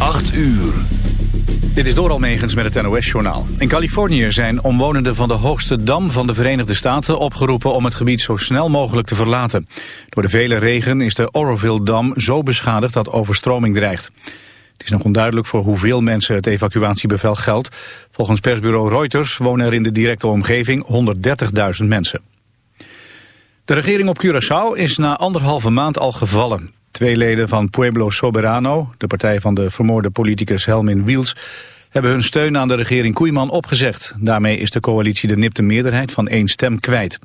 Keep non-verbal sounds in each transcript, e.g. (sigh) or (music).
8 uur. Dit is door Almegens met het NOS-journaal. In Californië zijn omwonenden van de hoogste dam van de Verenigde Staten opgeroepen om het gebied zo snel mogelijk te verlaten. Door de vele regen is de Oroville-dam zo beschadigd dat overstroming dreigt. Het is nog onduidelijk voor hoeveel mensen het evacuatiebevel geldt. Volgens persbureau Reuters wonen er in de directe omgeving 130.000 mensen. De regering op Curaçao is na anderhalve maand al gevallen. Twee leden van Pueblo Soberano, de partij van de vermoorde politicus Helmin Wiels, hebben hun steun aan de regering Koeiman opgezegd. Daarmee is de coalitie de nipte meerderheid van één stem kwijt.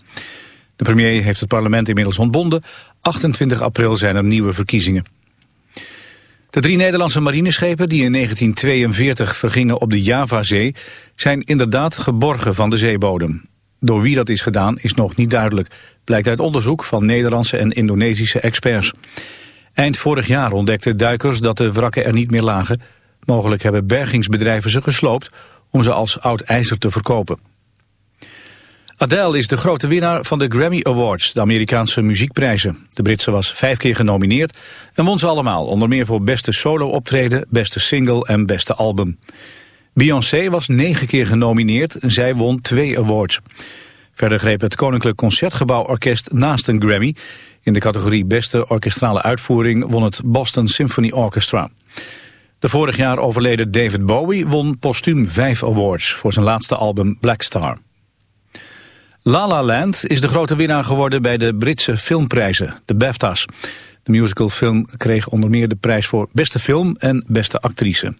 De premier heeft het parlement inmiddels ontbonden. 28 april zijn er nieuwe verkiezingen. De drie Nederlandse marineschepen die in 1942 vergingen op de Javazee... zijn inderdaad geborgen van de zeebodem. Door wie dat is gedaan is nog niet duidelijk. Blijkt uit onderzoek van Nederlandse en Indonesische experts. Eind vorig jaar ontdekten duikers dat de wrakken er niet meer lagen. Mogelijk hebben bergingsbedrijven ze gesloopt om ze als oud ijzer te verkopen. Adele is de grote winnaar van de Grammy Awards, de Amerikaanse muziekprijzen. De Britse was vijf keer genomineerd en won ze allemaal, onder meer voor beste solo-optreden, beste single en beste album. Beyoncé was negen keer genomineerd en zij won twee awards. Verder greep het Koninklijk Concertgebouw Orkest naast een Grammy. In de categorie Beste Orkestrale Uitvoering won het Boston Symphony Orchestra. De vorig jaar overleden David Bowie won postuum vijf awards voor zijn laatste album Black Star. La La Land is de grote winnaar geworden bij de Britse filmprijzen, de BAFTA's. De musicalfilm kreeg onder meer de prijs voor beste film en beste actrice.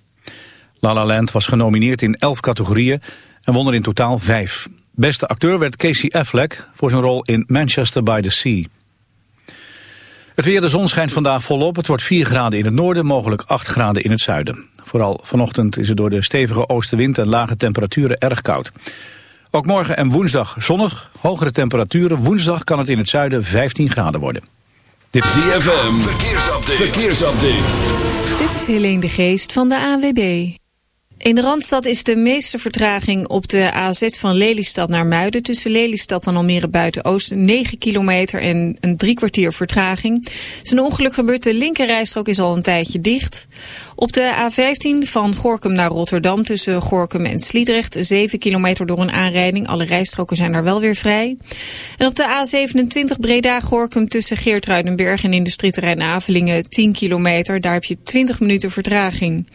La La Land was genomineerd in elf categorieën en won er in totaal vijf. Beste acteur werd Casey Affleck voor zijn rol in Manchester by the Sea. Het weer, de zon schijnt vandaag volop. Het wordt 4 graden in het noorden, mogelijk 8 graden in het zuiden. Vooral vanochtend is het door de stevige oostenwind en lage temperaturen erg koud. Ook morgen en woensdag zonnig, hogere temperaturen. Woensdag kan het in het zuiden 15 graden worden. Dit is ZFM, verkeersupdate. verkeersupdate. Dit is Helene de Geest van de AWB. In de Randstad is de meeste vertraging op de A6 van Lelystad naar Muiden. Tussen Lelystad en Almere Buiten-Oosten 9 kilometer en een drie kwartier vertraging. Zijn ongeluk gebeurt, de linkerrijstrook is al een tijdje dicht. Op de A15 van Gorkum naar Rotterdam tussen Gorkum en Sliedrecht 7 kilometer door een aanrijding. Alle rijstroken zijn daar wel weer vrij. En op de A27 Breda-Gorkum tussen Geertruidenberg en industrieterrein Avelingen 10 kilometer. Daar heb je 20 minuten vertraging.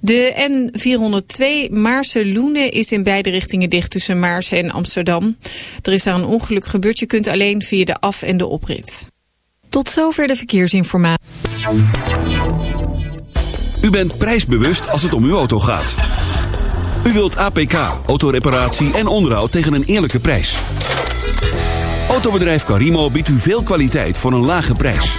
De N400 102 Maarse-Loenen is in beide richtingen dicht tussen Maarsen en Amsterdam. Er is daar een ongeluk gebeurd. Je kunt alleen via de af- en de oprit. Tot zover de verkeersinformatie. U bent prijsbewust als het om uw auto gaat. U wilt APK, autoreparatie en onderhoud tegen een eerlijke prijs. Autobedrijf Carimo biedt u veel kwaliteit voor een lage prijs.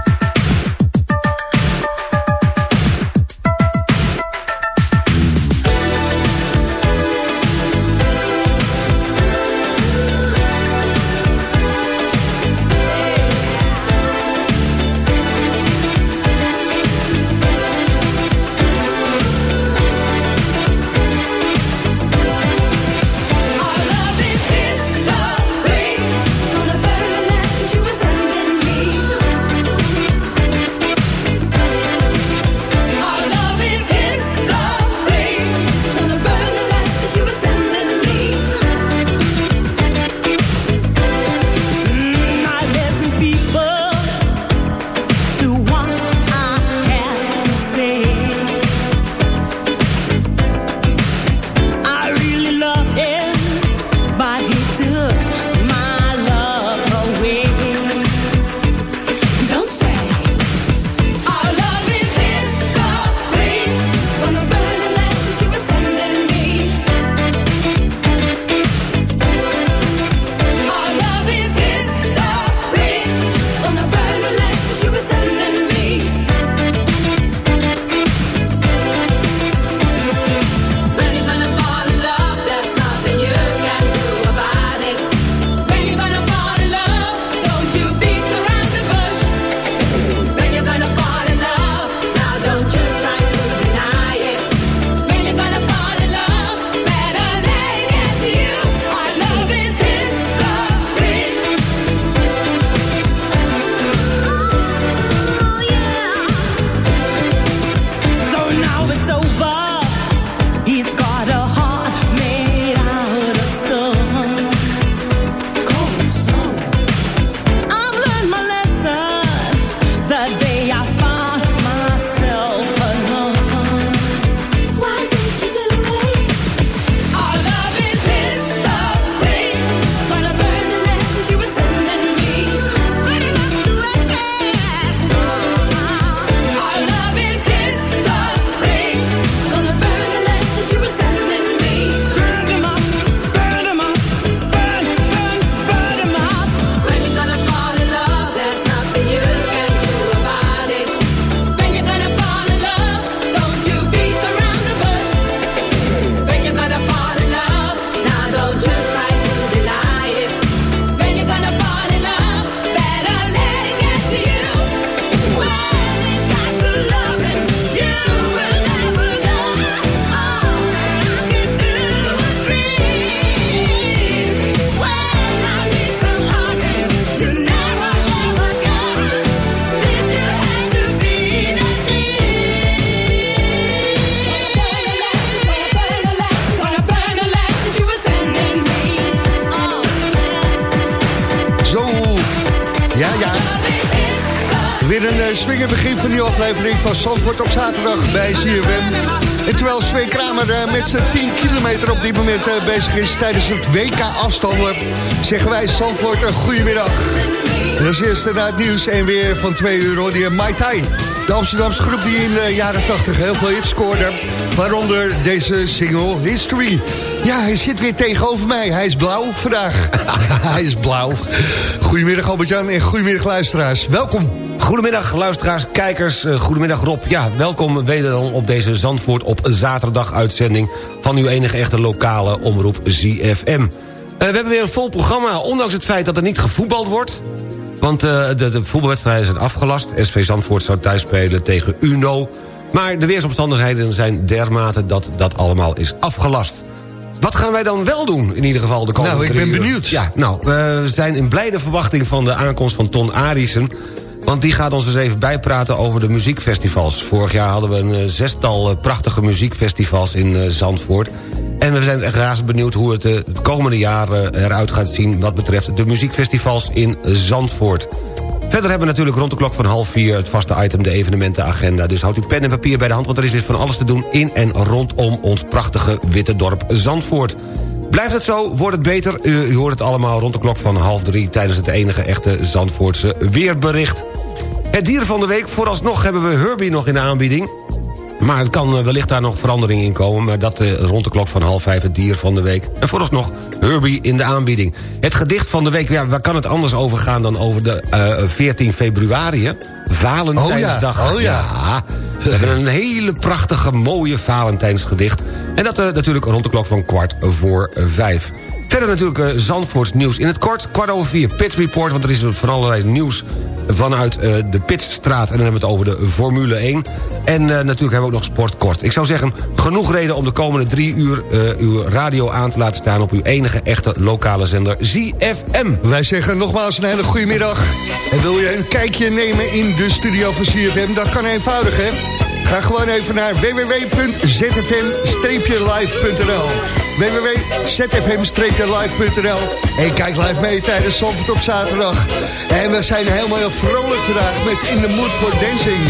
Van Zandvoort op zaterdag bij CFM. En terwijl Sven Kramer eh, met zijn 10 kilometer op dit moment eh, bezig is tijdens het WK afstanden, zeggen wij Zandvoort een goedemiddag. En als eerste naar het nieuws en weer van twee uur hoor je Mai Tai. De Amsterdamse groep die in de jaren 80 heel veel hits scoorde. Waaronder deze single History. Ja, hij zit weer tegenover mij. Hij is blauw vandaag. (laughs) hij is blauw. Goedemiddag Albert-Jan en goedemiddag luisteraars. Welkom. Goedemiddag luisteraars, kijkers, eh, goedemiddag Rob. Ja, welkom wederom op deze Zandvoort op zaterdag uitzending... van uw enige echte lokale omroep ZFM. Eh, we hebben weer een vol programma, ondanks het feit dat er niet gevoetbald wordt... Want uh, de, de voetbalwedstrijden zijn afgelast. SV Zandvoort zou thuis spelen tegen Uno. Maar de weersomstandigheden zijn dermate dat dat allemaal is afgelast. Wat gaan wij dan wel doen, in ieder geval, de komende Nou, ik ben uur? benieuwd. Ja, nou, we zijn in blijde verwachting van de aankomst van Ton Arissen... want die gaat ons eens even bijpraten over de muziekfestivals. Vorig jaar hadden we een eh, zestal eh, prachtige muziekfestivals in eh, Zandvoort... En we zijn echt razend benieuwd hoe het het komende jaar eh, eruit gaat zien... wat betreft de muziekfestivals in Zandvoort. Verder hebben we natuurlijk rond de klok van half vier... het vaste item, de evenementenagenda. Dus houd uw pen en papier bij de hand... want er is weer van alles te doen in en rondom ons prachtige witte dorp Zandvoort. Blijft het zo, wordt het beter. U, hoort het allemaal rond de klok van half drie... tijdens het enige echte Zandvoortse weerbericht. Het dier van de week, vooralsnog hebben we Herbie nog in de aanbieding... Maar het kan eh, wellicht daar nog verandering in komen... maar dat eh, rond de klok van half vijf het dier van de week. En vooralsnog Herbie in de aanbieding. Het gedicht van de week, ja, waar kan het anders over gaan... dan over de eh 14 februari, hè? Valentijnsdag. Oh ja, we hebben een hele prachtige, mooie Valentijnsgedicht. En dat eh, natuurlijk rond de klok van kwart voor vijf. Verder natuurlijk eh, Zandvoorts nieuws in het kort. Kwart over vier, Pit Report, want er is van allerlei nieuws vanuit eh, de Pitstraat. En dan hebben we het over de Formule 1. En eh, natuurlijk hebben we ook nog sport kort. Ik zou zeggen, genoeg reden om de komende drie uur... eh, uw radio aan te laten staan op uw enige echte lokale zender ZFM. Wij zeggen nogmaals een hele goede middag. En wil je een kijkje nemen in de studio van CFM? Dat kan eenvoudig, hè? Ga gewoon even naar www.zfm-live.nl www.zfm-live.nl En kijk live mee tijdens Zandvoort op zaterdag. En we zijn helemaal vrolijk vandaag met In the Mood for Dancing.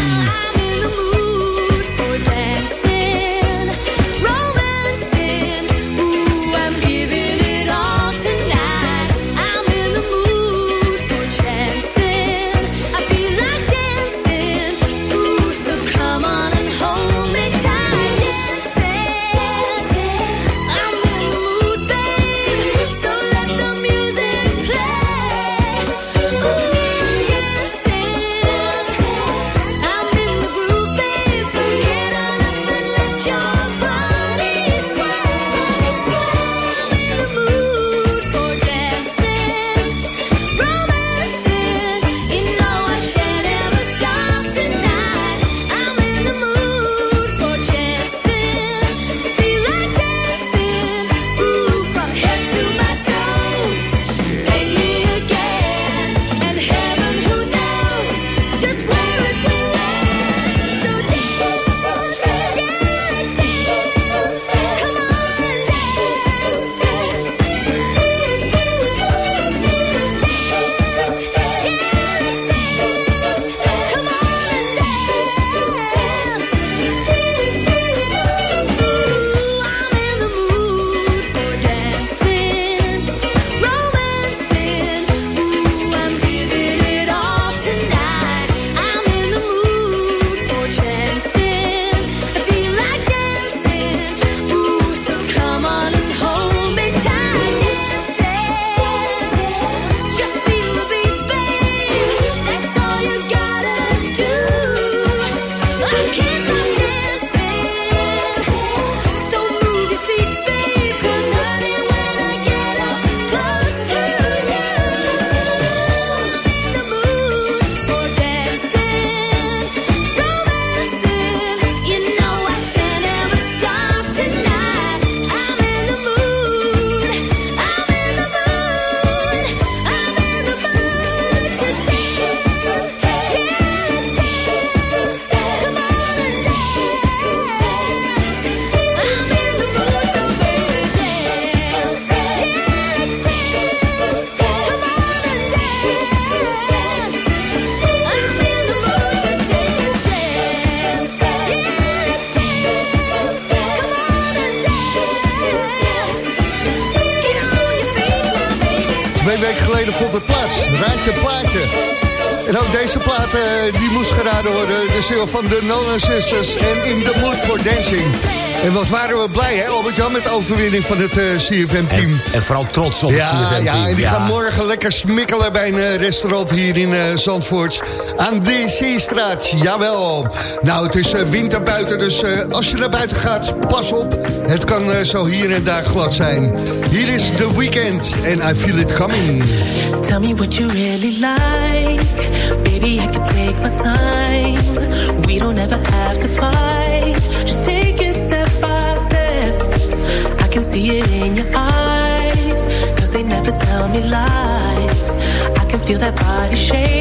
Van de Nolan Sisters en In the Mood for Dancing. En wat waren we blij, hè, Albert-Jan, met de overwinning van het eh, CFM-team. En, en vooral trots op het Ja, CFM-team. ja, en die gaan morgen lekker smikkelen bij een eh, restaurant hier in eh, Zandvoort. Aan de Zeestraat, jawel. Nou, het is winter buiten, dus eh, als je naar buiten gaat, pas op. Het kan eh, zo hier en daar glad zijn. Hier is The Weeknd en I Feel It Coming. Tell me what you really like. Baby, I can take my time. Feel that body shake.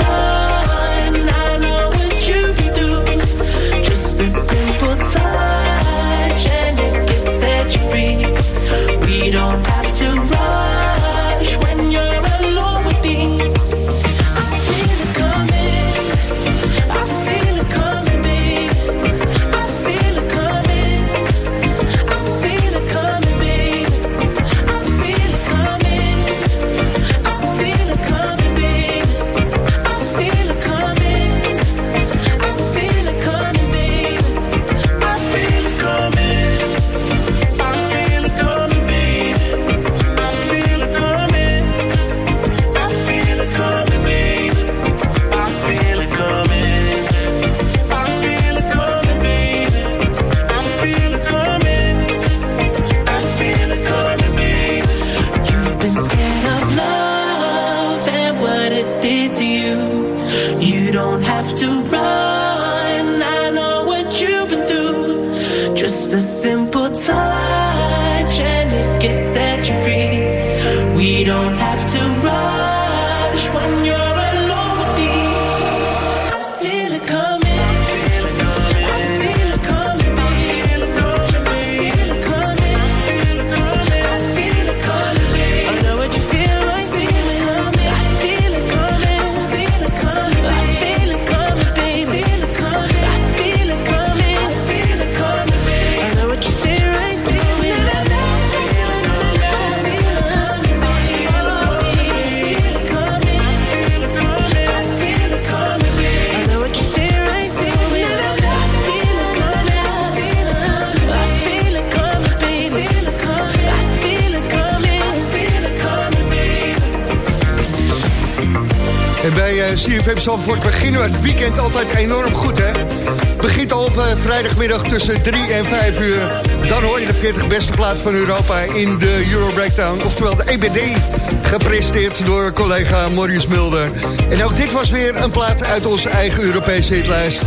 Het weekend altijd enorm goed, hè? Begint al op eh, vrijdagmiddag tussen 3 en 5 uur. Dan hoor je de 40 beste plaat van Europa in de Euro Breakdown. Oftewel de EBD, gepresenteerd door collega Maurice Mulder. En ook dit was weer een plaat uit onze eigen Europese hitlijst.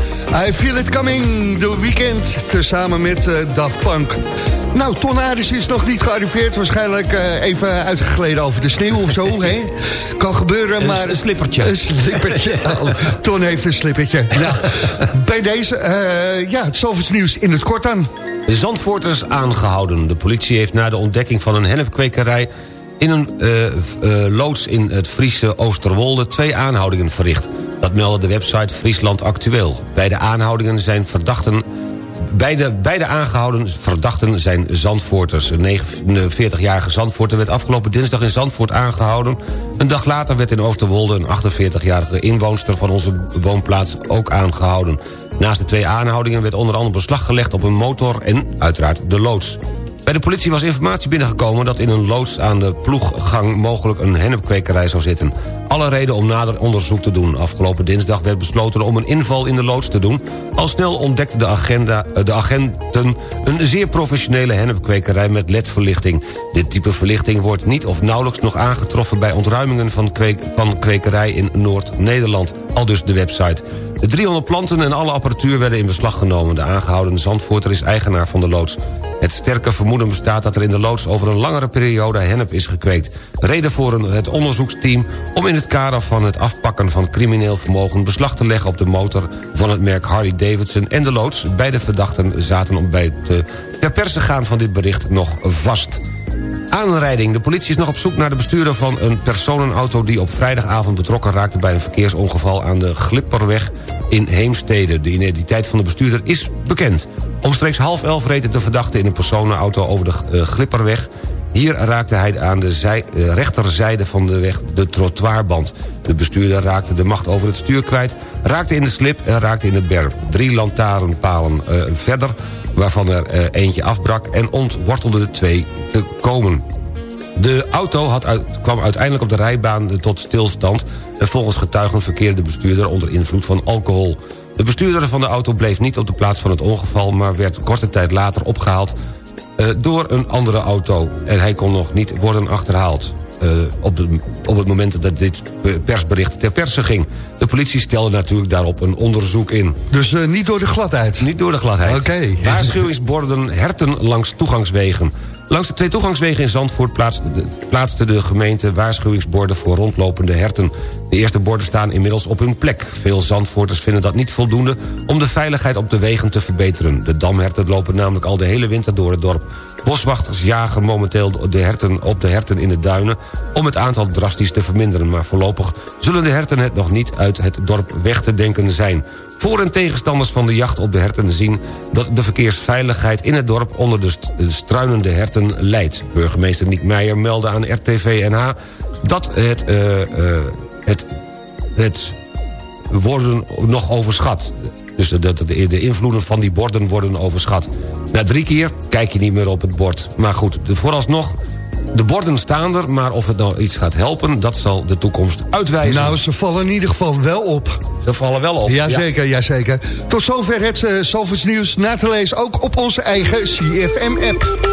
I Feel It Coming, de weekend, tezamen met eh, Daft Punk. Nou, Ton Aris is nog niet gearriveerd. Waarschijnlijk eh, even uitgegleden over de sneeuw of zo. (laughs) hè? Kan gebeuren, maar... een slippertje. Een slippertje. (laughs) Oh, Ton heeft een slippertje. Nou, bij deze, eh, ja, het Zalvers nieuws in het kort dan. Zandvoorters aangehouden. De politie heeft na de ontdekking van een hennepkwekerij... in een eh, loods in het Friese Oosterwolde twee aanhoudingen verricht. Dat meldde de website Friesland Actueel. Bij de aanhoudingen zijn verdachten Beide, beide aangehouden verdachten zijn Zandvoorters. Een 49-jarige Zandvoorter werd afgelopen dinsdag in Zandvoort aangehouden. Een dag later werd in Oosterwolde een 48-jarige inwoonster van onze woonplaats ook aangehouden. Naast de twee aanhoudingen werd onder andere beslag gelegd op een motor en uiteraard de loods. Bij de politie was informatie binnengekomen dat in een loods aan de ploeggang mogelijk een hennepkwekerij zou zitten. Alle reden om nader onderzoek te doen. Afgelopen dinsdag werd besloten om een inval in de loods te doen. Al snel ontdekten de, de agenten een zeer professionele hennepkwekerij met ledverlichting. Dit type verlichting wordt niet of nauwelijks nog aangetroffen bij ontruimingen van, van kwekerij in Noord-Nederland. Al dus de website. De 300 planten en alle apparatuur werden in beslag genomen. De aangehouden Zandvoorter is eigenaar van de loods. Het sterke vermoeden bestaat dat er in de loods over een langere periode hennep is gekweekt. Reden voor het onderzoeksteam om in het kader van het afpakken van crimineel vermogen... beslag te leggen op de motor van het merk Harley Davidson en de loods. Beide verdachten zaten om bij het ter perse gaan van dit bericht nog vast. Aanrijding. De politie is nog op zoek naar de bestuurder van een personenauto... die op vrijdagavond betrokken raakte bij een verkeersongeval... aan de Glipperweg in Heemstede. De identiteit van de bestuurder is bekend. Omstreeks half elf reed de verdachte in een personenauto over de uh, Glipperweg. Hier raakte hij aan de uh, rechterzijde van de weg de trottoirband. De bestuurder raakte de macht over het stuur kwijt... raakte in de slip en raakte in de berm. Drie lantaarnpalen uh, verder waarvan er uh, eentje afbrak... en ontwortelde de twee te komen. De auto had kwam uiteindelijk op de rijbaan tot stilstand... en volgens getuigen verkeerde de bestuurder onder invloed van alcohol. De bestuurder van de auto bleef niet op de plaats van het ongeval... maar werd korte tijd later opgehaald uh, door een andere auto. En hij kon nog niet worden achterhaald. Uh, op, de, op het moment dat dit persbericht ter perse ging. De politie stelde natuurlijk daarop een onderzoek in. Dus uh, niet door de gladheid? Niet door de gladheid. Oké. Okay. Waarschuwingsborden herten langs toegangswegen. Langs de twee toegangswegen in Zandvoort plaatste de, gemeente waarschuwingsborden voor rondlopende herten. De eerste borden staan inmiddels op hun plek. Veel Zandvoorters vinden dat niet voldoende om de veiligheid op de wegen te verbeteren. De damherten lopen namelijk al de hele winter door het dorp. Boswachters jagen momenteel de herten op de herten in de duinen... om het aantal drastisch te verminderen. Maar voorlopig zullen de herten het nog niet uit het dorp weg te denken zijn. Voor- en tegenstanders van de jacht op de herten zien... dat de verkeersveiligheid in het dorp onder de struinende herten leidt. Burgemeester Niek Meijer meldde aan RTV NH dat het, uh, uh, het, het worden nog overschat. Dus de, de, de, invloeden van die borden worden overschat. Na drie keer kijk je niet meer op het bord. Maar goed, vooralsnog, de borden staan er... maar of het nou iets gaat helpen, dat zal de toekomst uitwijzen. Nou, ze vallen in ieder geval wel op. Ze vallen wel op. Jazeker, ja. jazeker. Tot zover het uh, Zalvers nieuws na te lezen... ook op onze eigen CFM-app.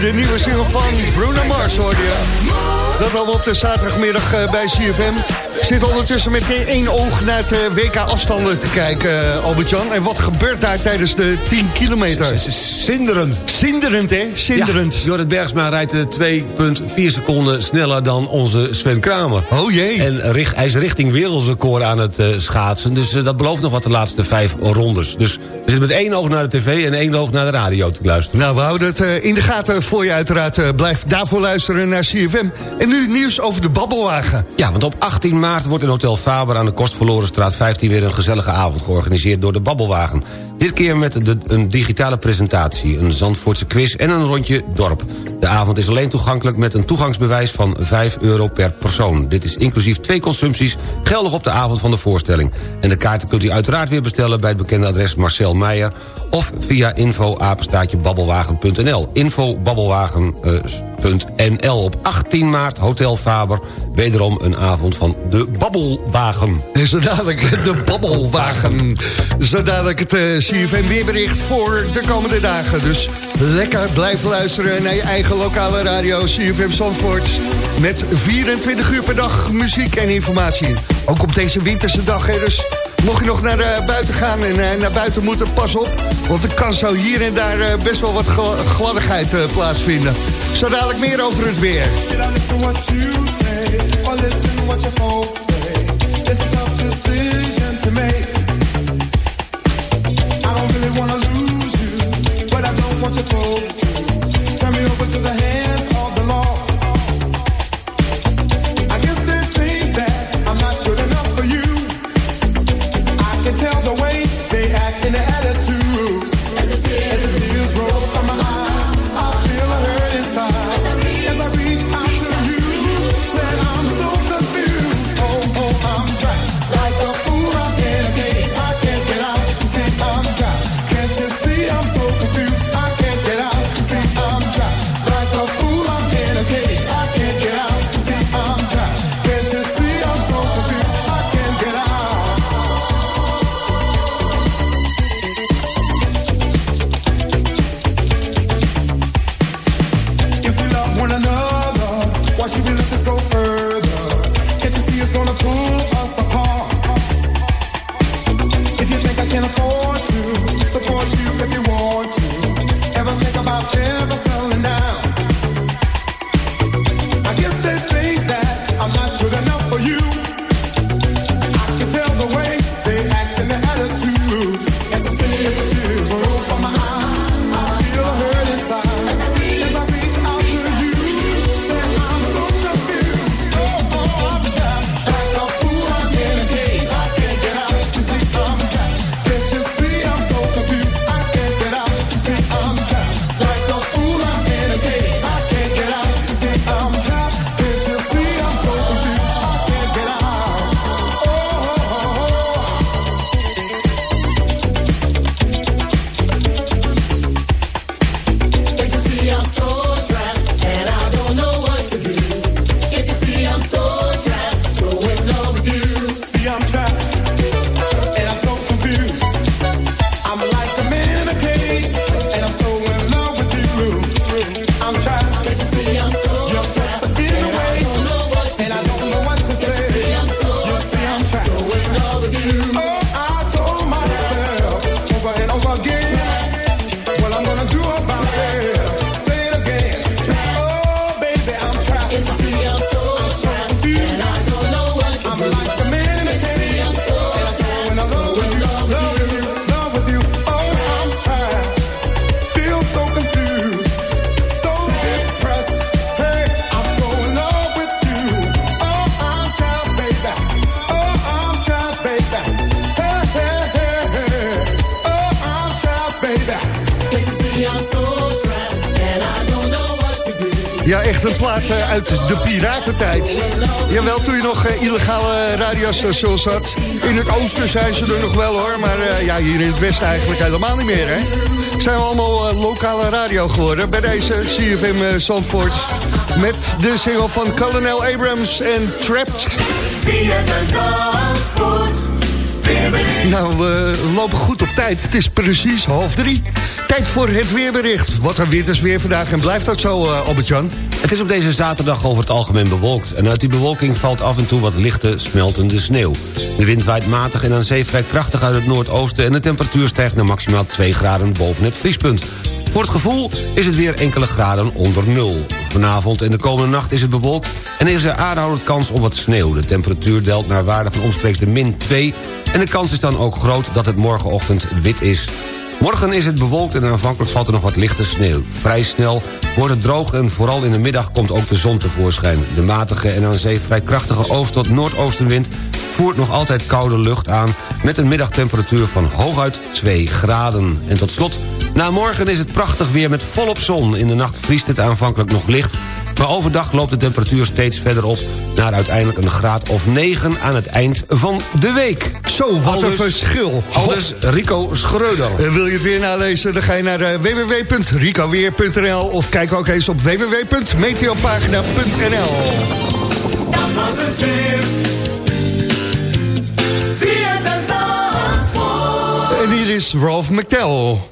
De nieuwe single van Bruno Mars hoorde je. Dat allemaal op de zaterdagmiddag eh, bij CFM. Zit ondertussen met één oog naar het eh, WK afstanden te kijken, eh, Albert-Jan. En wat gebeurt daar tijdens de 10 kilometer? Zinderend. Zinderend, hè? Zinderend. Ja, Jorrit Bergsma rijdt eh, 2,4 seconden sneller dan onze Sven Kramer. Oh jee. En richt, hij is richting wereldrecord aan het eh, schaatsen. Dus eh, dat belooft nog wat de laatste vijf rondes. Dus we zitten met één oog naar de tv en één oog naar de radio te luisteren. Nou, we houden het eh, in de gaten voor je uiteraard. eh, blijf daarvoor luisteren naar CFM. En nu nieuws over de babbelwagen. Ja, want op 18 maart wordt in Hotel Faber aan de Kostverlorenstraat 15... weer een gezellige avond georganiseerd door de Babbelwagen. Dit keer met een digitale presentatie, een Zandvoortse quiz en een rondje dorp. De avond is alleen toegankelijk met een toegangsbewijs van 5 euro per persoon. Dit is inclusief twee consumpties, geldig op de avond van de voorstelling. En de kaarten kunt u uiteraard weer bestellen bij het bekende adres Marcel Meijer... of via info-babbelwagen.nl. Info-babbelwagen.nl. Op 18 maart, Hotel Faber, wederom een avond van de Babbelwagen. En zo dadelijk de babbelwagen. Zo dadelijk het eh, CFM weerbericht voor de komende dagen. Dus lekker blijven luisteren naar je eigen lokale radio CFM Zandvoort. Met 24 uur per dag muziek en informatie. Ook op deze winterse dag, dus... Mocht je nog naar eh, buiten gaan en eh, naar buiten moeten, pas op. Want er kan zo hier en daar eh, best wel wat gla- gladdigheid plaatsvinden. Zo dadelijk meer over het weer. Listen what wanna lose you, but I don't want your folks to. Turn me over to the hands Ja, echt een plaat eh, uit de piratentijd. Jawel, toen je nog eh, illegale radiostations had. In het oosten zijn ze er nog wel hoor, maar eh, ja, hier in het westen eigenlijk helemaal niet meer hè. Zijn we allemaal eh, lokale radio geworden bij deze CFM eh, Zandvoort. Met de single van Colonel Abrams en Trapped. Nou, we lopen goed op tijd. Het is precies half drie. Tijd voor het weerbericht. Wat een witters weer vandaag en blijft dat zo, eh Albert-Jan? Het is op deze zaterdag over het algemeen bewolkt... en uit die bewolking valt af en toe wat lichte smeltende sneeuw. De wind waait matig en aan zee vrij krachtig uit het noordoosten... en de temperatuur stijgt naar maximaal 2 graden boven het vriespunt. Voor het gevoel is het weer enkele graden onder nul. Vanavond en de komende nacht is het bewolkt... en er is er aanhoudend kans op wat sneeuw. De temperatuur daalt naar waarde van omstreeks de min 2... en de kans is dan ook groot dat het morgenochtend wit is. Morgen is het bewolkt en aanvankelijk valt er nog wat lichte sneeuw. Vrij snel wordt het droog en vooral in de middag komt ook de zon tevoorschijn. De matige en aan zee vrij krachtige oost- tot noordoostenwind... voert nog altijd koude lucht aan... met een middagtemperatuur van hooguit 2 graden. En tot slot, na morgen is het prachtig weer met volop zon. In de nacht vriest het aanvankelijk nog licht... maar overdag loopt de temperatuur steeds verder op... naar uiteindelijk een graad of 9 aan het eind van de week. Zo, wat een verschil. Aldus Rico Schreuder. En wil je het weer nalezen, dan ga je naar eh, www.ricoweer.nl of kijk ook eens op www.meteopagina.nl Dat was het weer. En hier is Ralph McTell.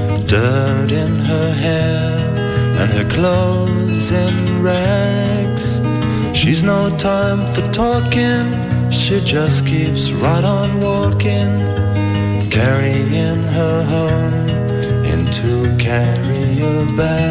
Dirt in her hair and her clothes in rags. She's no time for talking, she just keeps right on walking, carrying her home in two carrier bags.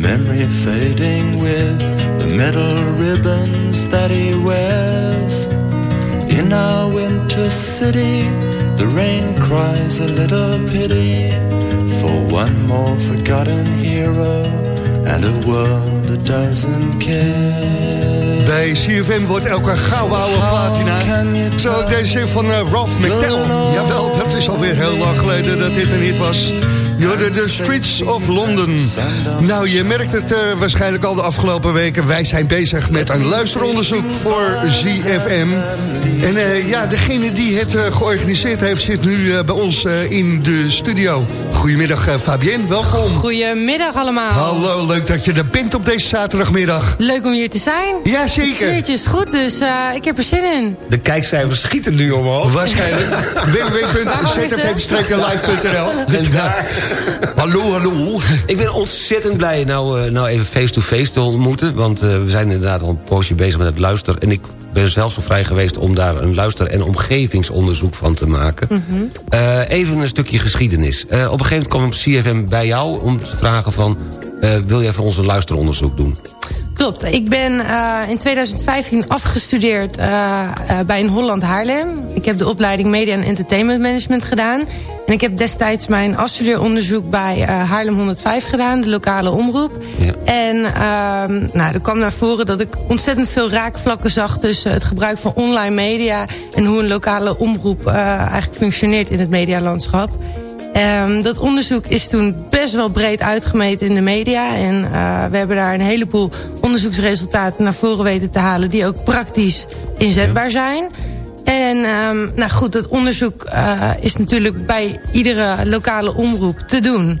Memory fading with the metal ribbons that he wears. In our winter city, the rain cries a little pity for one more forgotten hero and a world that doesn't care. Bij CFM wordt elke gauw oude platina. Zo ook deze van uh, Ralph McTell. Jawel, dat is alweer heel lang geleden dat dit er niet was. De Streets of London. Nou, je merkt het uh, waarschijnlijk al de afgelopen weken. Wij zijn bezig met een luisteronderzoek voor ZFM. En uh, ja, degene die het uh, georganiseerd heeft... zit nu bij ons in de studio. Goedemiddag, Fabienne, welkom. Goedemiddag allemaal. Hallo, leuk dat je er bent op deze zaterdagmiddag. Leuk om hier te zijn. Ja, zeker. Het sfeertje is goed, dus ik heb er zin in. De kijkcijfers schieten nu omhoog. Waarschijnlijk. (laughs) www.zfm-live.nl En daar... hallo, hallo. Ik ben ontzettend blij nou, uh, nou even face-to-face -face te ontmoeten. Want uh, we zijn inderdaad al een poosje bezig met het luister. En ik ben zelf zo vrij geweest om daar een luister- en omgevingsonderzoek van te maken. Mm -hmm. uh, even een stukje geschiedenis. op een gegeven moment kwam CFM bij jou om te vragen van... wil je voor ons een luisteronderzoek doen? Klopt. Ik ben in 2015 afgestudeerd bij in Holland Haarlem. Ik heb de opleiding Media en Entertainment Management gedaan. En ik heb destijds mijn afstudeeronderzoek bij Haarlem 105 gedaan, de lokale omroep. Ja. En uh, nou, er kwam naar voren dat ik ontzettend veel raakvlakken zag... tussen het gebruik van online media... en hoe een lokale omroep eigenlijk functioneert in het medialandschap. Um, dat onderzoek is toen best wel breed uitgemeten in de media. En uh, we hebben daar een heleboel onderzoeksresultaten naar voren weten te halen... die ook praktisch inzetbaar zijn. En um, nou goed, dat onderzoek uh, is natuurlijk bij iedere lokale omroep te doen.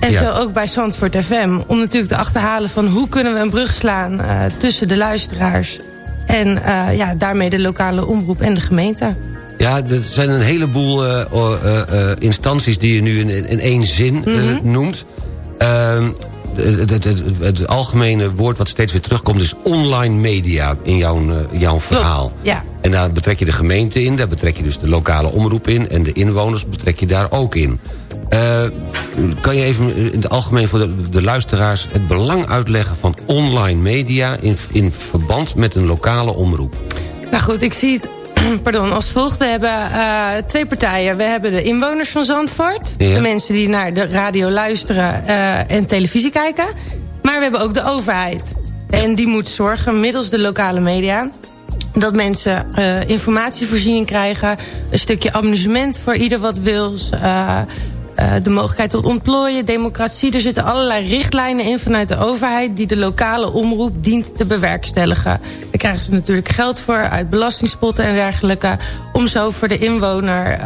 En ja. zo ook bij Zandvoort FM. Om natuurlijk te achterhalen van hoe kunnen we een brug slaan... Uh, tussen de luisteraars en uh, ja, daarmee de lokale omroep en de gemeente. Ja, er zijn een heleboel instanties die je nu in, in één zin mm -hmm. noemt. Het, het, het, het, algemene woord wat steeds weer terugkomt is online media in jouw, jouw verhaal. Klopt, ja. En daar betrek je de gemeente in, daar betrek je dus de lokale omroep in... en de inwoners betrek je daar ook in. kan je even in het algemeen voor de, de, luisteraars het belang uitleggen van online media... in, in verband met een lokale omroep? Nou goed, ik zie het (clears throat) pardon, als volgt. We hebben uh, twee partijen. We hebben de inwoners van Zandvoort. Ja. De mensen die naar de radio luisteren uh, en televisie kijken. Maar we hebben ook de overheid. En die moet zorgen, middels de lokale media... dat mensen uh, informatievoorziening krijgen. Een stukje amusement voor ieder wat wils... Uh, de mogelijkheid tot ontplooien, democratie. Er zitten allerlei richtlijnen in vanuit de overheid... die de lokale omroep dient te bewerkstelligen. Daar krijgen ze natuurlijk geld voor uit belastingspotten en dergelijke... om zo voor de inwoner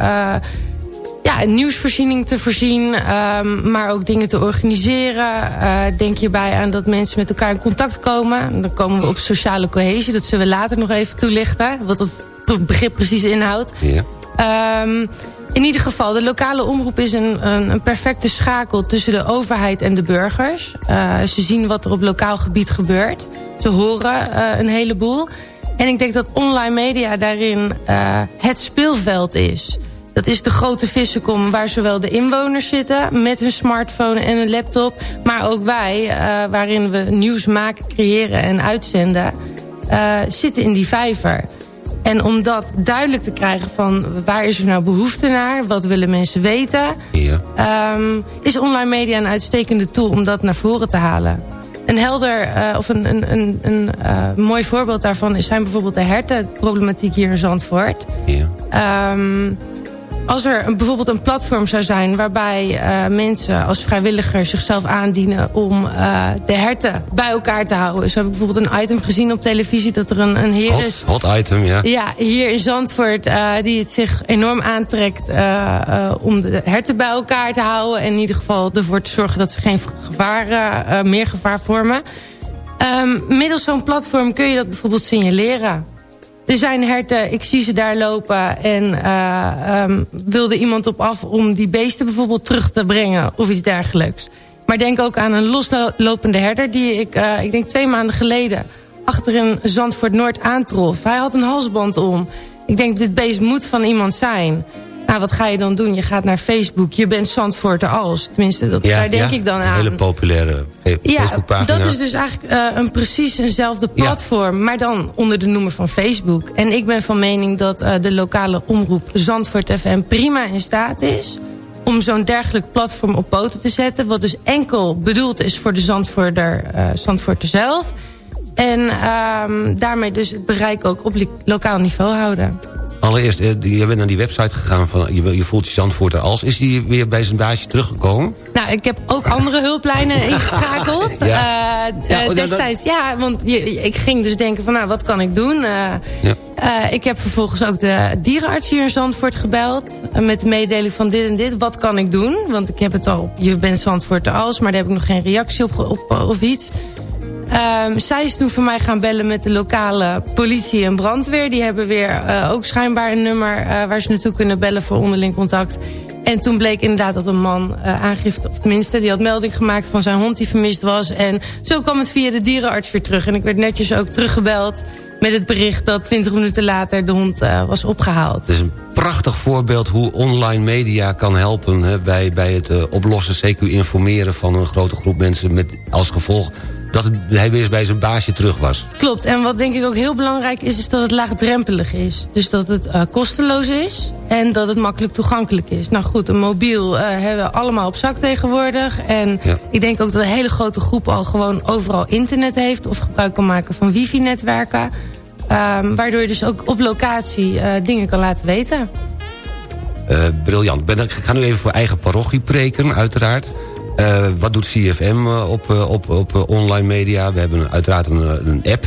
ja, een nieuwsvoorziening te voorzien... Um, maar ook dingen te organiseren. Uh, denk hierbij aan dat mensen met elkaar in contact komen. Dan komen we op sociale cohesie. Dat zullen we later nog even toelichten. Wat het begrip precies inhoudt. Ja. Um, in ieder geval, de lokale omroep is een, een, een, perfecte schakel tussen de overheid en de burgers. Uh, ze zien wat er op lokaal gebied gebeurt. Ze horen uh, een heleboel. En ik denk dat online media daarin het speelveld is. Dat is de grote vissenkom waar zowel de inwoners zitten... met hun smartphone en hun laptop... maar ook wij, waarin we nieuws maken, creëren en uitzenden... zitten in die vijver. En om dat duidelijk te krijgen van waar is er nou behoefte naar? Wat willen mensen weten? Ja. Um, is online media een uitstekende tool om dat naar voren te halen? Een helder uh, of een, een, een, een uh, mooi voorbeeld daarvan is zijn bijvoorbeeld de hertenproblematiek hier in Zandvoort. Ja. Um, als er een, bijvoorbeeld een platform zou zijn... waarbij uh, mensen als vrijwilliger zichzelf aandienen... om uh, de herten bij elkaar te houden. Zo heb ik bijvoorbeeld een item gezien op televisie... dat er een, een heer hot, is... Hot item, ja. Ja, hier in Zandvoort... Uh, die het zich enorm aantrekt om de herten bij elkaar te houden... en in ieder geval ervoor te zorgen dat ze geen gevaar, meer gevaar vormen. Um, middels zo'n platform kun je dat bijvoorbeeld signaleren... er zijn herten, ik zie ze daar lopen... en eh, ehm, wilde iemand op af om die beesten bijvoorbeeld terug te brengen... of iets dergelijks. Maar denk ook aan een loslopende herder... die ik, eh, ik denk twee maanden geleden achter in Zandvoort Noord aantrof. Hij had een halsband om. Ik denk, dit beest moet van iemand zijn. Nou, wat ga je dan doen? Je gaat naar Facebook. Je bent Zandvoorter als. Tenminste, dat, daar denk ik dan Een aan. hele populaire fe- Ja, Facebookpagina. dat is dus eigenlijk eh, een precies eenzelfde platform... maar dan onder de noemer van Facebook. En ik ben van mening dat eh, de lokale omroep Zandvoort FM... prima in staat is om zo'n dergelijk platform op poten te zetten... wat dus enkel bedoeld is voor de Zandvoorter, eh Zandvoorter zelf... en ehm, daarmee dus het bereik ook op lokaal niveau houden. Allereerst, eh, je bent naar die website gegaan van je, je voelt je Zandvoorter als. Is hij weer bij zijn baasje teruggekomen? Nou, ik heb ook andere hulplijnen (laughs) ingeschakeld. Ja. Eh, Ja, eh, oh, nou, destijds, ja, want je, ik ging dus denken van, nou, wat kan ik doen? Ja. ik heb vervolgens ook de dierenarts hier in Zandvoort gebeld. met de mededeling van dit en dit. Wat kan ik doen? Want ik heb het al Je bent Zandvoort als, maar daar heb ik nog geen reactie op of iets. Ehm, zij is toen voor mij gaan bellen met de lokale politie en brandweer. Die hebben weer eh, ook schijnbaar een nummer eh, waar ze naartoe kunnen bellen voor onderling contact. En toen bleek inderdaad dat een man eh, aangifte, of tenminste, die had melding gemaakt van zijn hond die vermist was. En zo kwam het via de dierenarts weer terug. En ik werd netjes ook teruggebeld met het bericht dat 20 minuten later de hond was opgehaald. Het is een prachtig voorbeeld hoe online media kan helpen... Hè, bij, bij het oplossen, CQ informeren van een grote groep mensen... Met als gevolg dat hij weer eens bij zijn baasje terug was. Klopt. En wat denk ik ook heel belangrijk is, is dat het laagdrempelig is. Dus dat het eh, kosteloos is en dat het makkelijk toegankelijk is. Nou goed, een mobiel eh, hebben we allemaal op zak tegenwoordig. En Ja. ik denk ook dat een hele grote groep al gewoon overal internet heeft... of gebruik kan maken van wifi-netwerken. Ehm, waardoor je dus ook op locatie eh, dingen kan laten weten. Briljant. Ben, ik ga nu even voor eigen parochie preken, uiteraard. Eh, wat doet CFM eh, op, eh, op, op eh, online media? We hebben uiteraard een, een app...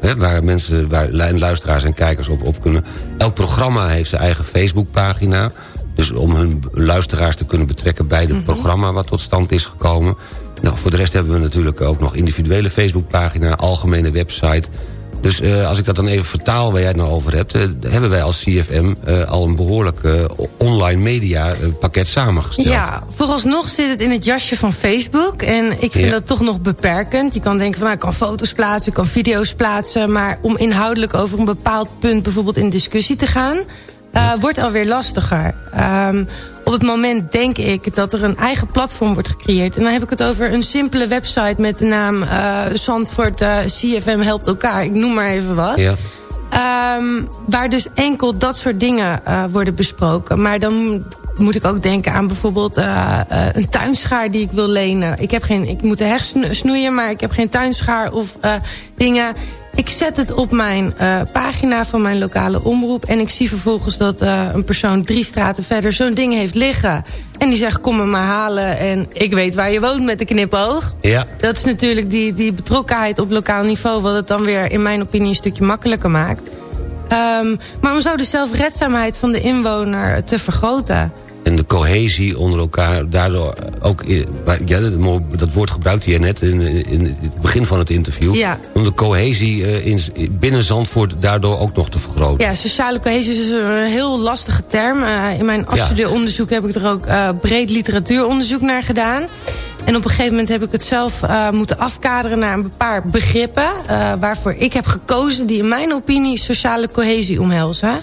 Hè, waar mensen, waar lu- luisteraars en kijkers op, op kunnen. Elk programma heeft zijn eigen Facebookpagina. Dus om hun luisteraars te kunnen betrekken bij het programma... wat tot stand is gekomen. Nou, voor de rest hebben we natuurlijk ook nog individuele Facebookpagina... algemene website... Dus eh, als ik dat dan even vertaal waar jij het nou over hebt... eh, hebben wij als CFM eh, al een behoorlijk eh, online media pakket samengesteld. Ja, vooralsnog zit het in het jasje van Facebook. En ik vind Ja. dat toch nog beperkend. Je kan denken van, nou, ik kan foto's plaatsen, ik kan video's plaatsen. Maar om inhoudelijk over een bepaald punt bijvoorbeeld in discussie te gaan... eh, wordt alweer lastiger. Ehm, op het moment denk ik dat er een eigen platform wordt gecreëerd. En dan heb ik het over een simpele website met de naam eh Zandvoort eh, CFM helpt elkaar. Ik noem maar even wat. Ja. Ehm, waar dus enkel dat soort dingen worden besproken. Maar dan moet ik ook denken aan bijvoorbeeld een tuinschaar die ik wil lenen. Ik, heb geen, ik moet de heg sno- snoeien, maar ik heb geen tuinschaar of dingen. Ik zet het op mijn eh, pagina van mijn lokale omroep. En ik zie vervolgens dat eh, een persoon drie straten verder zo'n ding heeft liggen. En die zegt, kom me maar halen. En ik weet waar je woont met de knipoog. Ja. Dat is natuurlijk die, die betrokkenheid op lokaal niveau... wat het dan weer in mijn opinie een stukje makkelijker maakt. Ehm, maar om zo de zelfredzaamheid van de inwoner te vergroten... En de cohesie onder elkaar, daardoor ook... eh, Ja, dat, woord gebruikte je net in, in het begin van het interview. Ja. Om de cohesie eh, in, binnen Zandvoort daardoor ook nog te vergroten. Ja, sociale cohesie is dus een heel lastige term. Eh, in mijn afstudeeronderzoek heb ik er ook eh, breed literatuuronderzoek naar gedaan. En op een gegeven moment heb ik het zelf eh, moeten afkaderen naar een paar begrippen... eh, waarvoor ik heb gekozen die in mijn opinie sociale cohesie omhelzen.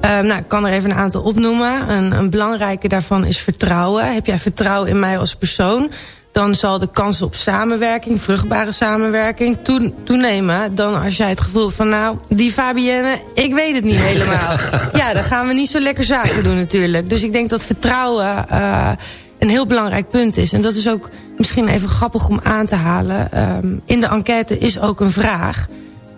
Eh, nou, ik kan er even een aantal opnoemen. Een, een belangrijke daarvan is vertrouwen. Heb jij vertrouwen in mij als persoon... dan zal de kans op samenwerking, vruchtbare samenwerking, toe- toenemen... dan als jij het gevoel van, nou, die Fabienne, ik weet het niet helemaal. (laughs) ja, dan gaan we niet zo lekker zaken doen natuurlijk. Dus ik denk dat vertrouwen eh, een heel belangrijk punt is. En dat is ook misschien even grappig om aan te halen. Ehm, in de enquête is ook een vraag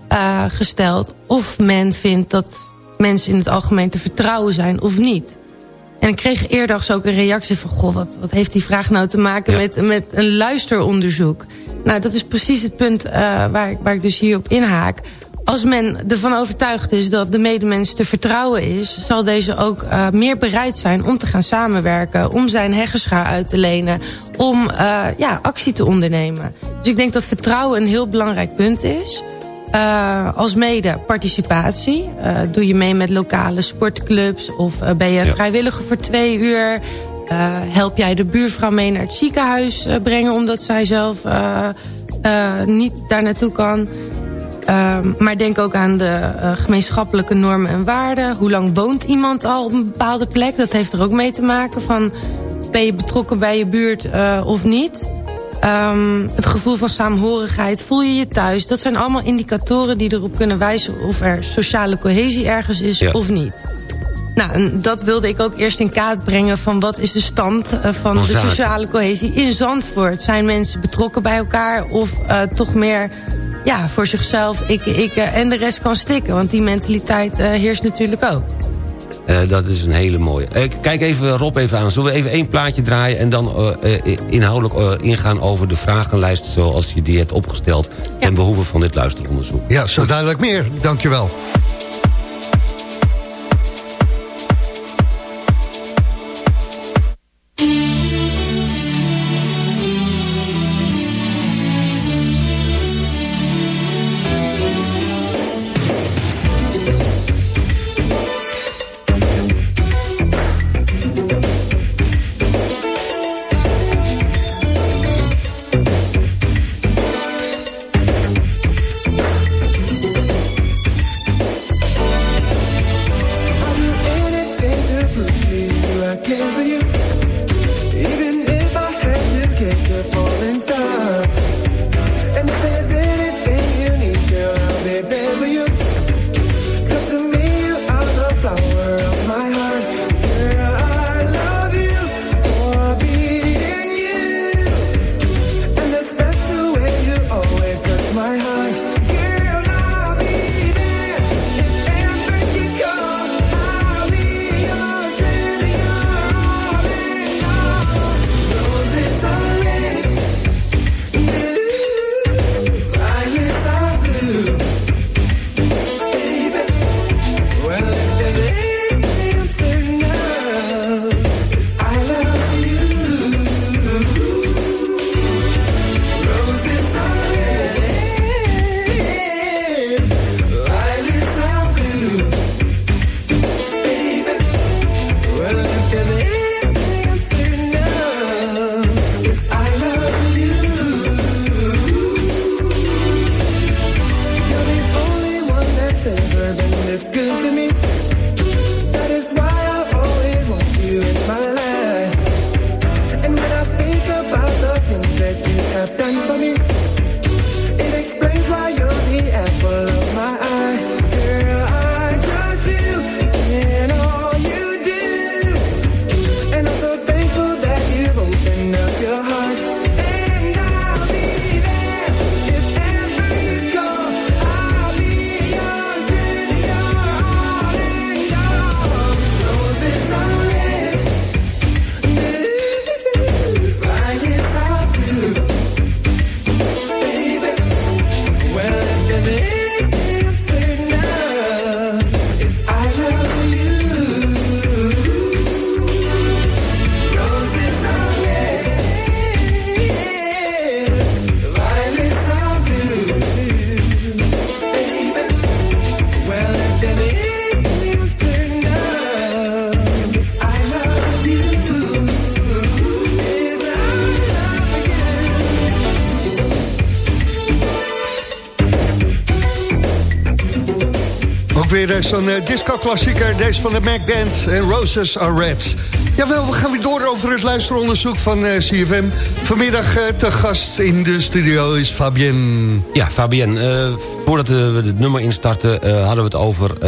eh, gesteld... of men vindt dat mensen in het algemeen te vertrouwen zijn of niet. En ik kreeg eerder ook een reactie van... goh, wat, wat heeft die vraag nou te maken met, met een luisteronderzoek? Nou, dat is precies het punt eh, waar, ik, waar ik dus hier op inhaak. Als men ervan overtuigd is dat de medemens te vertrouwen is... zal deze ook eh, meer bereid zijn om te gaan samenwerken... om zijn heggenschaar uit te lenen... om eh, ja, actie te ondernemen. Dus ik denk dat vertrouwen een heel belangrijk punt is... Uh, als mede participatie. Uh, doe je mee met lokale sportclubs of uh, ben je Ja. vrijwilliger voor twee uur? Help jij de buurvrouw mee naar het ziekenhuis brengen... omdat zij zelf niet daar naartoe kan? Um, maar denk ook aan de gemeenschappelijke normen en waarden. Hoe lang woont iemand al op een bepaalde plek? Dat heeft er ook mee te maken van... ben je betrokken bij je buurt of niet? Um, het gevoel van saamhorigheid, voel je je thuis? Dat zijn allemaal indicatoren die erop kunnen wijzen... of er sociale cohesie ergens is Ja. of niet. Nou, en dat wilde ik ook eerst in kaart brengen... van wat is de stand uh, van de sociale cohesie in Zandvoort? Zijn mensen betrokken bij elkaar of uh, toch meer ja, voor zichzelf... ik, ik uh, en de rest kan stikken? Want die mentaliteit heerst natuurlijk ook. Eh, dat is een hele mooie. Eh, kijk even Rob even aan. Zullen we even één plaatje draaien... en dan eh, eh, inhoudelijk ingaan over de vragenlijst... zoals je die hebt opgesteld... ten behoeve van dit luisteronderzoek. Ja, zo duidelijk meer. Dankjewel. Weer eh, zo'n eh, disco-klassieker, deze van de Mac Band en Roses Are Red. Jawel, we gaan weer door over het luisteronderzoek van eh, CFM. Vanmiddag eh, te gast in de studio is Fabienne. Ja, Fabienne, eh, voordat eh, we het nummer instarten... eh, hadden we het over eh,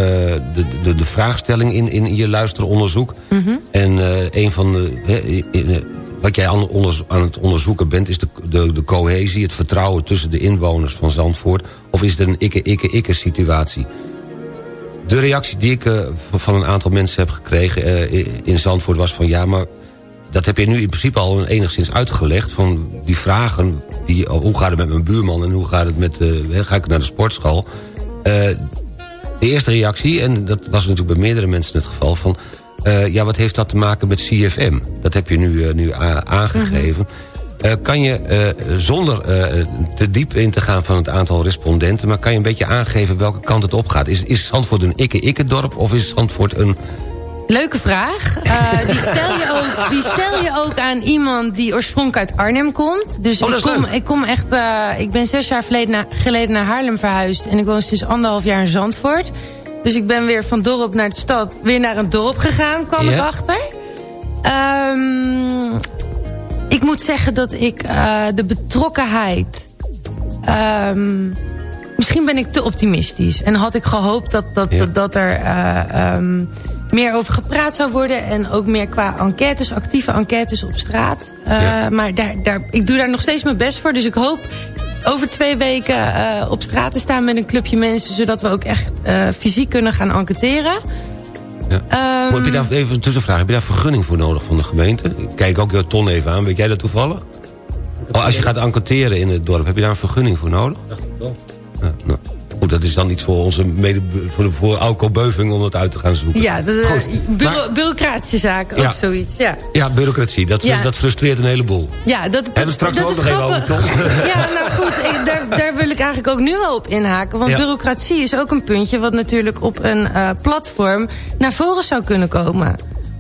de, de, de vraagstelling in, in je luisteronderzoek. En eh, een van de... hè, in, eh, wat jij aan, aan het onderzoeken bent... is de, de, de cohesie, het vertrouwen tussen de inwoners van Zandvoort... of is het een ikke-ikke-ikke situatie? De reactie die ik eh, van een aantal mensen heb gekregen eh, in Zandvoort was van... ja, maar dat heb je nu in principe al enigszins uitgelegd... van die vragen, die, oh, hoe gaat het met mijn buurman... en hoe gaat het met, eh, ga ik naar de sportschool... De eerste reactie, en dat was natuurlijk bij meerdere mensen het geval... van ja, wat heeft dat te maken met CFM? Dat heb je nu, nu aangegeven. Eh, kan je, eh, zonder eh, te diep in te gaan van het aantal respondenten... maar kan je een beetje aangeven welke kant het op gaat? Is, is Zandvoort een ikke-ikke-dorp of is Zandvoort een... Leuke vraag. Die, stel je ook, die stel je ook aan iemand die oorspronkelijk uit Arnhem komt. Dus Oh, ik, kom, leuk. ik kom echt. ik ben zes jaar geleden naar, geleden naar Haarlem verhuisd. En ik woon sinds anderhalf jaar in Zandvoort. Dus ik ben weer van dorp naar de stad. Weer naar een dorp gegaan, kwam ik achter. Ehm, ik moet zeggen dat ik eh, de betrokkenheid... ehm, misschien ben ik te optimistisch. En had ik gehoopt dat, dat, Ja. dat, dat er eh, ehm, meer over gepraat zou worden. En ook meer qua enquêtes, actieve enquêtes op straat. Eh, Ja. Maar daar, daar, ik doe daar nog steeds mijn best voor. Dus ik hoop over twee weken op straat te staan met een clubje mensen. Zodat we ook echt fysiek kunnen gaan enquêteren. Ja. Ehm, heb je daar even een tussenvraag? Heb je daar vergunning voor nodig van de gemeente? Ik kijk ook jouw ton even aan. Weet jij dat toevallig? Oh, als je gaat enquêteren in het dorp, heb je daar een vergunning voor nodig? Ja, nou. Goed, dat is dan iets voor onze mede voor, voor Alco Beuving om dat uit te gaan zoeken. Ja, dat, eh, Goed, maar- bureaucratische zaken, ook Ja. zoiets. Ja, Ja, bureaucratie, dat, Ja. dat frustreert een heleboel. ja dat, Hebben we straks dat ook is nog even over? (laughs) Ja, nou goed, ik, daar, daar wil ik eigenlijk ook nu wel op inhaken. Want Ja. bureaucratie is ook een puntje... wat natuurlijk op een eh, platform naar voren zou kunnen komen.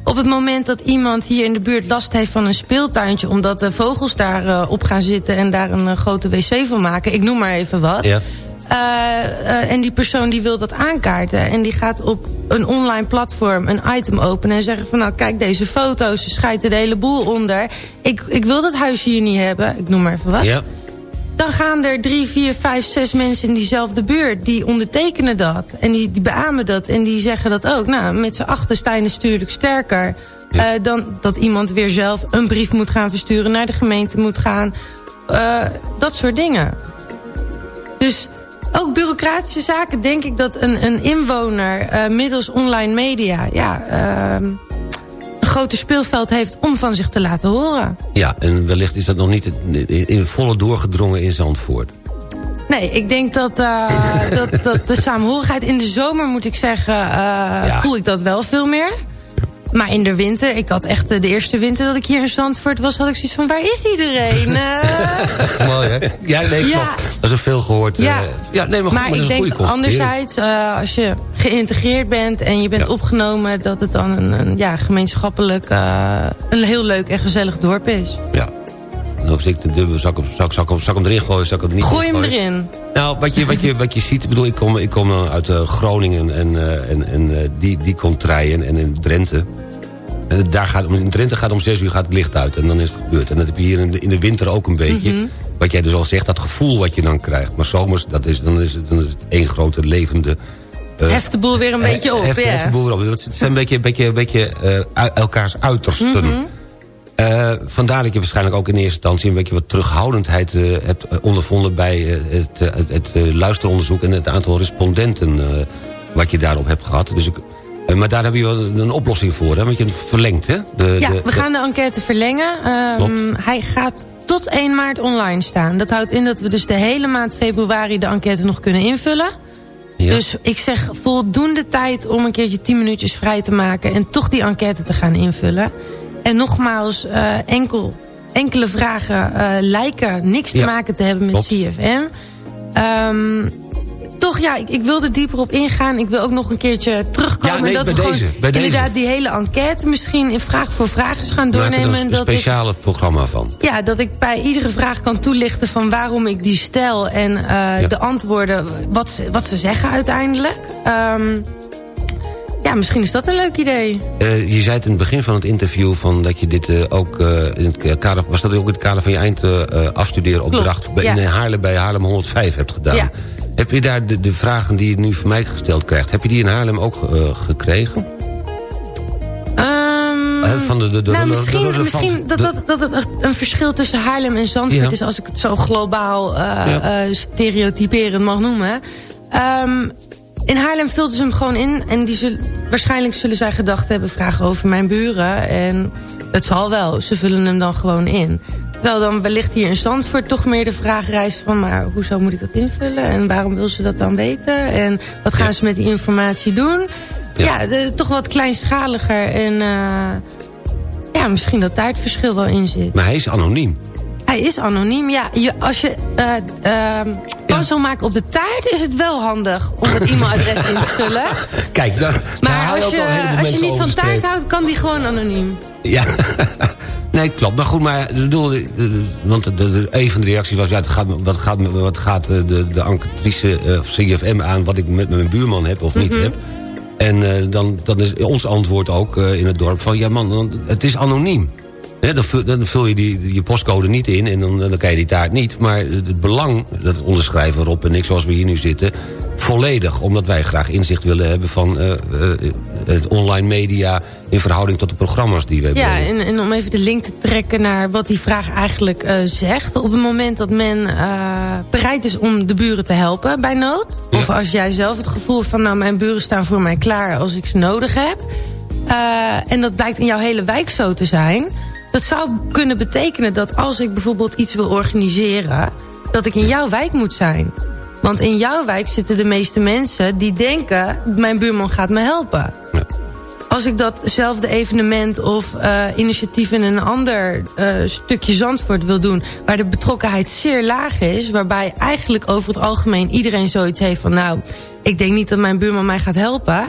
Op het moment dat iemand hier in de buurt last heeft van een speeltuintje... omdat de vogels daar eh, op gaan zitten en daar een grote wc van maken... ik noem maar even wat... Ja. Eh, eh, en die persoon die wil dat aankaarten. En die gaat op een online platform een item openen. En zeggen van nou kijk deze foto's. Ze schijten de hele boel onder. Ik, ik wil dat huisje hier niet hebben. Ik noem maar even wat. Ja. Dan gaan er drie, vier, vijf, zes mensen in diezelfde buurt. Die ondertekenen dat. En die, die beamen dat. En die zeggen dat ook. Nou, met z'n achter sta je natuurlijk sterker. eh, dan dat iemand weer zelf een brief moet gaan versturen. Naar de gemeente moet gaan. Dat soort dingen. Dus ook bureaucratische zaken denk ik dat een, een inwoner eh, middels online media... Ja, ehm, een groter speelveld heeft om van zich te laten horen. Ja, en wellicht is dat nog niet in, in volle doorgedrongen in Zandvoort. Nee, ik denk dat, eh, (laughs) dat, dat de samenhorigheid in de zomer, moet ik zeggen... eh, voel ik dat wel veel meer. Maar in de winter, ik had echt eh, de eerste winter dat ik hier in Zandvoort was... had ik zoiets van, waar is iedereen? (laughs) Eh, Mooi, hè? Ja, nee, Ja. Dat is een veel gehoord... eh, Ja. ja, nee, maar, goed, maar ik denk anderzijds, als je geïntegreerd bent en je bent Ja. opgenomen... dat het dan een, een ja, gemeenschappelijk een heel leuk en gezellig dorp is. Ja. Nou, als ik de dubbele zak, zak, zak, zak hem erin gooien, zak ik hem niet Gooi hem erin. Nou, wat je, wat je, wat je ziet, ik bedoel, ik kom, ik kom dan uit Groningen en, en, en die, die komt treien en in Drenthe. En daar gaat, in Drenthe gaat om zes uur gaat het licht uit en dan is het gebeurd. En dat heb je hier in de, in de winter ook een beetje. Mhm. Wat jij dus al zegt, dat gevoel wat je dan krijgt. Maar zomers, dat is, dan, is het, dan is het één grote levende... eh, Heft de boel weer een beetje op, heft- ja. heft de boel weer op. Het zijn een beetje, een beetje, een beetje eh, elkaars uitersten. Mhm. Eh, vandaar dat je waarschijnlijk ook in eerste instantie... een beetje wat terughoudendheid eh, hebt eh, ondervonden... bij eh, het, eh, het, het eh, luisteronderzoek en het aantal respondenten... eh, wat je daarop hebt gehad. Dus ik, eh, maar daar heb je wel een oplossing voor, hè? want je verlengt, hè? De, Ja, de- we gaan de enquête verlengen. Ehm, hij gaat tot 1 maart online staan. Dat houdt in dat we dus de hele maand februari de enquête nog kunnen invullen. Ja. Dus ik zeg voldoende tijd om een keertje 10 minuutjes vrij te maken... en toch die enquête te gaan invullen. En nogmaals, eh, enkel, enkele vragen eh, lijken niks te maken te hebben met Klopt. CFM. Ehm, toch, ja, ik, ik wil er dieper op ingaan. Ik wil ook nog een keertje terugkomen. Ja, nee, dat bij we deze, bij deze. inderdaad die hele enquête misschien in vraag voor vraag eens gaan doornemen. er En een ik, speciale programma van. ja, dat ik bij iedere vraag kan toelichten van waarom ik die stel. En eh, de antwoorden, wat ze, wat ze zeggen uiteindelijk. Ehm, ja, misschien is dat een leuk idee. Eh, je zei het in het begin van het interview... Van dat je dit eh, ook in het kader... was dat ook in het kader van je eindafstudeeropdracht... bij ja. in Haarlem bij Haarlem 105 hebt gedaan. Ja. Heb je daar de, de vragen die je nu van mij gesteld krijgt... heb je die in Haarlem ook eh, gekregen? Ehm, Eh, van de- de- de nou, misschien, de misschien dat, dat, dat het een verschil tussen Haarlem en Zandvoort Ja. is... als ik het zo globaal eh Ja. eh, stereotyperend mag noemen. Ehm, in Haarlem vulden ze hem gewoon in. En die zullen, waarschijnlijk zullen zij gedacht hebben... vragen over mijn buren. En het zal wel, ze vullen hem dan gewoon in. Terwijl dan wellicht hier in Zandvoort toch meer de vraag rijst van... maar hoezo moet ik dat invullen? En waarom wil ze dat dan weten? En wat gaan ze met die informatie doen? Ja, de- toch wat kleinschaliger. En eh, ja, misschien dat daar het verschil wel in zit. Maar hij is anoniem. Hij is anoniem, ja. Je, als je eh ehm, kans wil maken op de taart... is het wel handig om het e-mailadres in te vullen. (laughs) Kijk, Maar als je, als je niet van taart houdt, kan die gewoon anoniem. Ja, (laughs) nee, klopt. Maar goed, maar, bedoel, eh, want de, de, een van de reacties was... Ja, het gaat, wat gaat, wat gaat eh, de, de enquêtrice eh, of CFM aan... wat ik met mijn buurman heb of niet Mhm. heb? En eh, dan, dan is ons antwoord ook eh, in het dorp van... ja man, het is anoniem. Dan, vul, dan vul je die, je postcode niet in en dan, dan krijg je die taart niet. Maar het belang, dat onderschrijven Rob en ik zoals we hier nu zitten... volledig, omdat wij graag inzicht willen hebben van eh, eh, het online media... in verhouding tot de programma's die we Ja, brengen. en, en om even de link te trekken naar wat die vraag eigenlijk eh, zegt. Op het moment dat men bereid is om de buren te helpen bij nood. Of als jij zelf het gevoel van nou mijn buren staan voor mij klaar als ik ze nodig heb. en dat blijkt in jouw hele wijk zo te zijn. Dat zou kunnen betekenen dat als ik bijvoorbeeld iets wil organiseren... dat ik in jouw wijk moet zijn. Want in jouw wijk zitten de meeste mensen die denken... mijn buurman gaat me helpen als ik datzelfde evenement of eh, initiatief in een ander eh, stukje Zandvoort wil doen... waar de betrokkenheid zeer laag is... waarbij eigenlijk over het algemeen iedereen zoiets heeft van... nou, ik denk niet dat mijn buurman mij gaat helpen...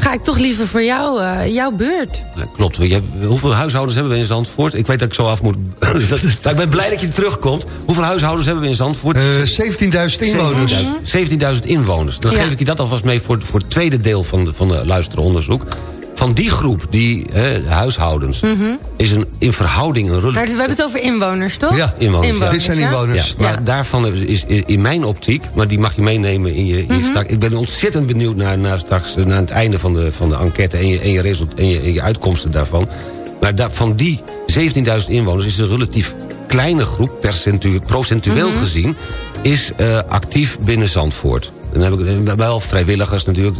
ga ik toch liever voor jou, eh, jouw beurt. Ja, klopt. Je hebt, hoeveel huishoudens hebben we in Zandvoort? Ik weet dat ik zo af moet... (laughs) Ik ben blij dat je terugkomt. Hoeveel huishoudens hebben we in Zandvoort? Eh, 17.000 inwoners. 17.000 inwoners. Dan Ja. geef ik je dat alvast mee voor, voor het tweede deel van de, van de luisteronderzoek. Van die groep, die hè, huishoudens, Mhm. is een, in verhouding een Maar relatief... we hebben het over inwoners, toch? inwoners. ja. Dit zijn inwoners. Ja, maar daarvan is is in mijn optiek, maar die mag je meenemen in je, in je Mhm. straks. Ik ben ontzettend benieuwd naar, naar straks, eh, naar het einde van de, van de enquête en je, en je, result, en je, en je uitkomsten daarvan. Maar daar, van die 17.000 inwoners is een relatief kleine groep, procentueel Mhm. gezien, is eh, actief binnen Zandvoort. Dan heb ik wel vrijwilligers natuurlijk,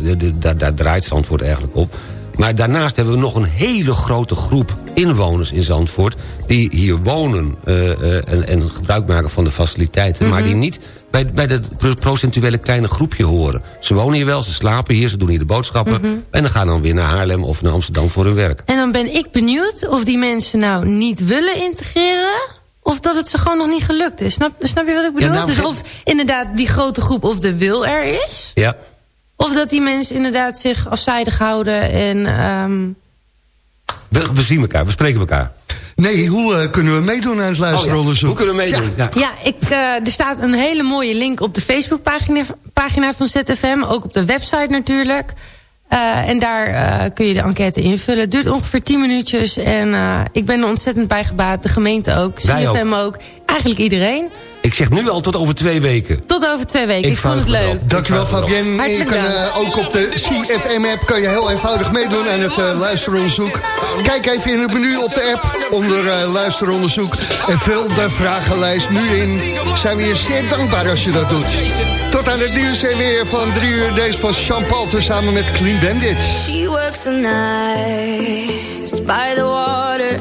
daar draait Zandvoort eigenlijk op. Maar daarnaast hebben we nog een hele grote groep inwoners in Zandvoort... die hier wonen eh, eh, en, en gebruik maken van de faciliteiten... maar die niet bij, bij dat pro- procentuele kleine groepje horen. Ze wonen hier wel, ze slapen hier, ze doen hier de boodschappen... Mhm. en dan gaan dan weer naar Haarlem of naar Amsterdam voor hun werk. En dan ben ik benieuwd of die mensen nou niet willen integreren... of dat het ze gewoon nog niet gelukt is. Snap, snap je wat ik bedoel? dus of inderdaad die grote groep of de wil er is... Ja, of dat die mensen inderdaad zich afzijdig houden en... ehm, we, we zien elkaar, we spreken elkaar. Nee, hoe eh, kunnen we meedoen aan het luisteronderzoek? Hoe kunnen we meedoen? Ja. Ja, ik, eh, er staat een hele mooie link op de Facebookpagina pagina van ZFM. Ook op de website natuurlijk. Eh, en daar eh, kun je de enquête invullen. Het duurt ongeveer 10 minuutjes. En eh, ik ben er ontzettend bij gebaat. De gemeente ook. Wij ook. CFM ook. Eigenlijk iedereen. Ik zeg nu al tot over twee weken. Tot over twee weken. Ik, Ik vond het leuk. erop. Dankjewel Fabienne. En je kan eh, ook op de CFM-app kan je heel eenvoudig meedoen aan het eh, luisteronderzoek. Kijk even in het menu op de app onder eh, luisteronderzoek. En vul de vragenlijst nu in. Zijn we je zeer dankbaar als je dat doet. Tot aan het nieuws en weer van drie uur. Deze van Jean Paul samen met Clean Bandit. She works the nights by the water.